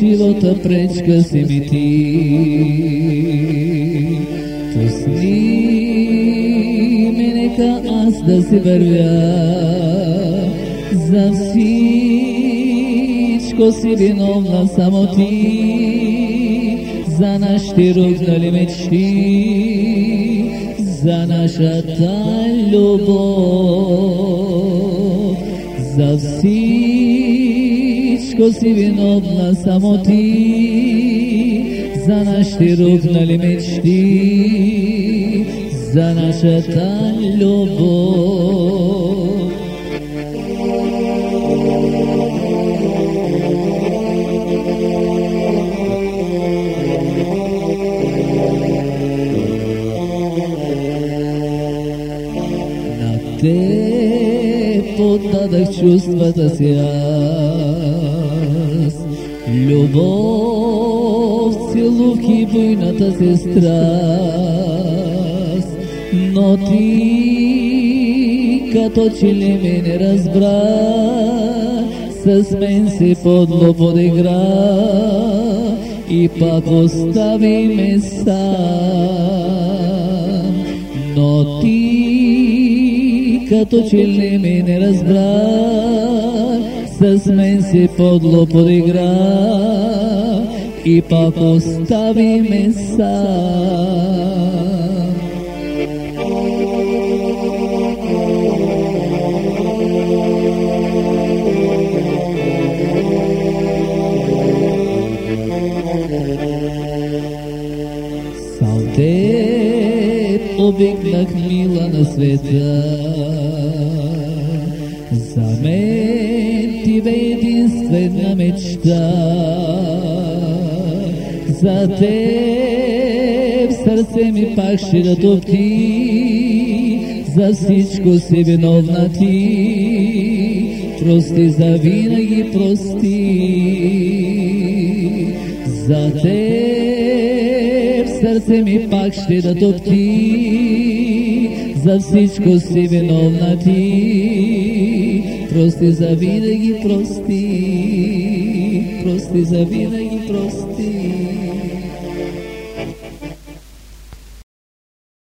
живота пречка си ми ти. Пусни ме, нека аз да си вървя. За всичко си виновна само ти. За нашите рухнали мечти. За нашата любов. За всичко си виновна само ти, за нашите рухнали мечти, за нашата любов. Те поддадах чувствата си аз. Любов, целувки, буйната си страст. Но ти като че ли ме не разбра, с мен се подло подигра и пак остави ме сам. Но ти като че ли ме не разбра, с мен се подло подигра и пак остави ме сам. Сам те обикнах мила на света. За мен ти бе единствена мечта. За теб сърце ми пак ще да топти. За всичко си виновна ти. Прости за винаги прости. За теб сърце ми пак ще да топти, за всичко си виновна ти. Прости за винаги прости, прости за винаги прости.